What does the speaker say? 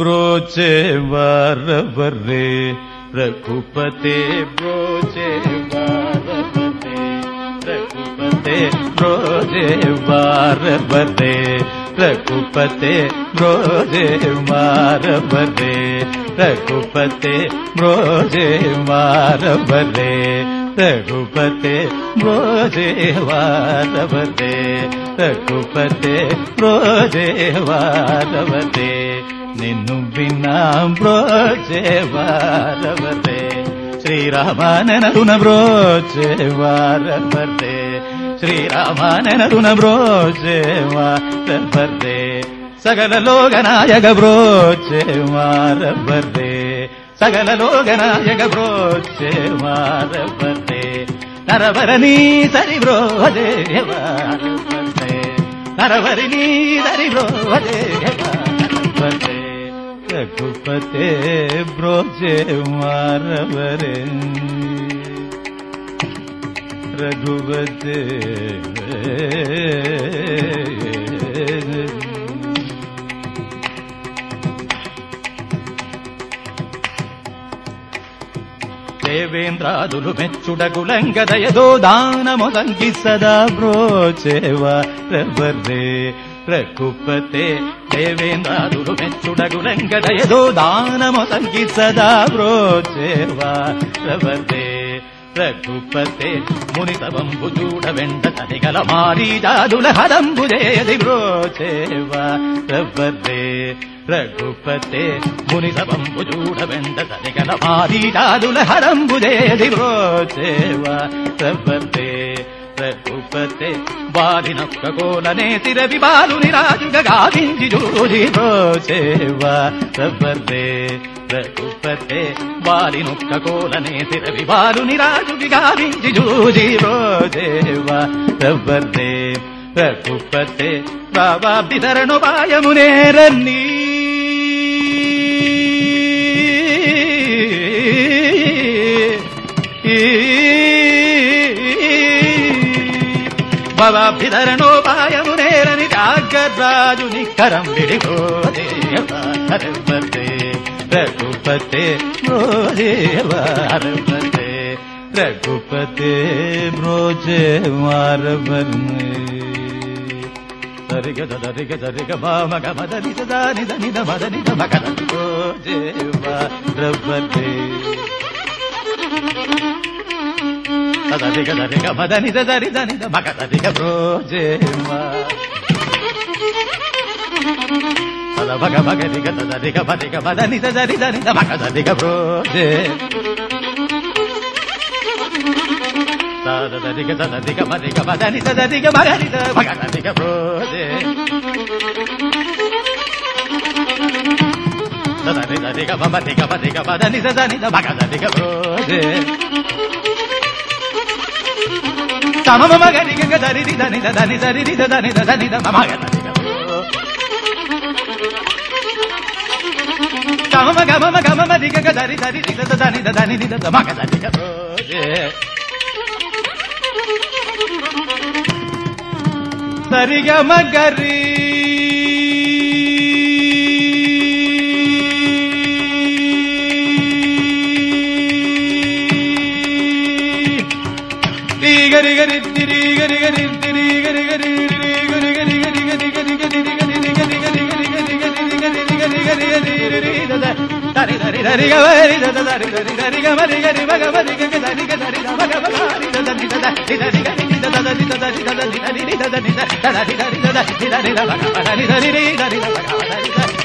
ब्रोचे चे वारे रघुपते ब्रोते रघुपते ब्रोजे मार बते रघुपते ब्रोजे मार बरे रघुपते ब्रोजे मार बरे రఘుపతే భోజేవాదవతే రఘుపతే భోజేవాదవతే నిన్ను విన్నా బ్రోచేవారవతే శ్రీరామానరున బ్రోచేవారవతే శ్రీరామానరున బ్రోచేవారవతే సగల లోగనాయక బ్రోచేవారవతే సగల లోగనాయక బ్రోచేవారవతే కరవరని తరివ్రోదేవ కరవరిని తరివ్రోదేవ రఘుపతే బ్రోజే మారవరే. రఘుపతే. దేవేంద్రాదులు మెచ్చుడగులంగదయదో దానమొదంగి సదా బ్రోచేవా రవర్రే రఘుపతే దేవేంద్రాదులు మెచ్చుడగులంగదయదో దానమొదంగి సదా బ్రోచేవా రవర్రే రఘుపతే మునితవంబు చూడ వెంట తనిగల మారీజాదుల హరంబు జయది బ్రోచేవా రవర్రే రఘుపతే ముని సభంబు చూడ వెంట సరిగల పారీటాదుల హరంబు చేది రోచేవా రఘుపతే వారి నొక్క కోలనే తిర బాలుని రాజుగా గావించి జూడి రోచేవా రఘుపతే వారి నొక్క కోలనే తిర బాలుని రాజుకి గావించి జూడి రోచేవా రఘుపతే రఘుపతే బాబా బిదరణు వాయమునేరన్నీ భావాభిధరణోపాయము నేరని త్యాగరాజుని కరం విడిగోదేవారపతే రఘుపతే గోదేవారపతే రఘుపతే బ్రోజే మారబర్మే సరిగ సరిగ సరిగ మామగ మదని సదా దని నిద మదని మగ రిగద రిగ మద నిద దరి దని మగద రిగ బ్రోజేమ పద భగ భగ రిగ తద రిగ పదిగ పద నిద దరి దని మగద రిగ బ్రోజే. దద రిగ దద రిగ మరిగ పద నిద దరిగ మగ నిద మగద రిగ బ్రోజే. దద రిగ రిగ మమ రిగ పదిగ పద నిద దని మగద రిగ బ్రోజే. ತಮಮ ಮಗನಿಗೆ ದರಿದಿ ದನಿದ ದನಿ ದರಿದ ದನಿದ ದನಿದ ಮಗ ಗಮ ಗಮ ಗಮ ಮದಿ ಗಗ ದರಿ ದರಿ ದಿದ ದನಿದ ದನಿ ದಿದ ಮಗ ದನಿ ಸರಿಗ ಮಗರಿ தரி